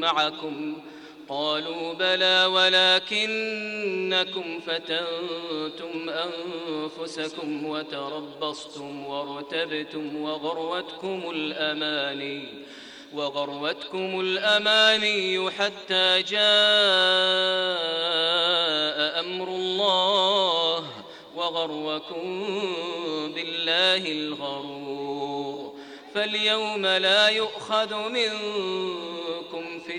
معكم قالوا بلى ولكنكم فتنتم أنفسكم وتربصتم وارتبتم وغروتكم الأماني وغروتكم الأماني حتى جاء أمر الله وغركم بالله الغرور فاليوم لا يؤخذ منكم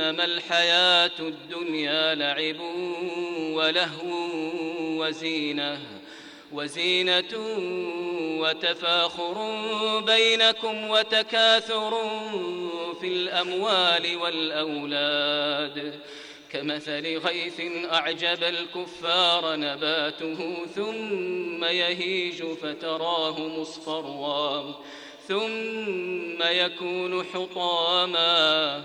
أنما الحياة الدنيا لعب ولهو وزينة وزينة وتفاخر بينكم وتكاثر في الأموال والأولاد. كمثل غيث أعجب الكفار نباته ثم يهيج فتراه مصفرا ثم يكون حطاما.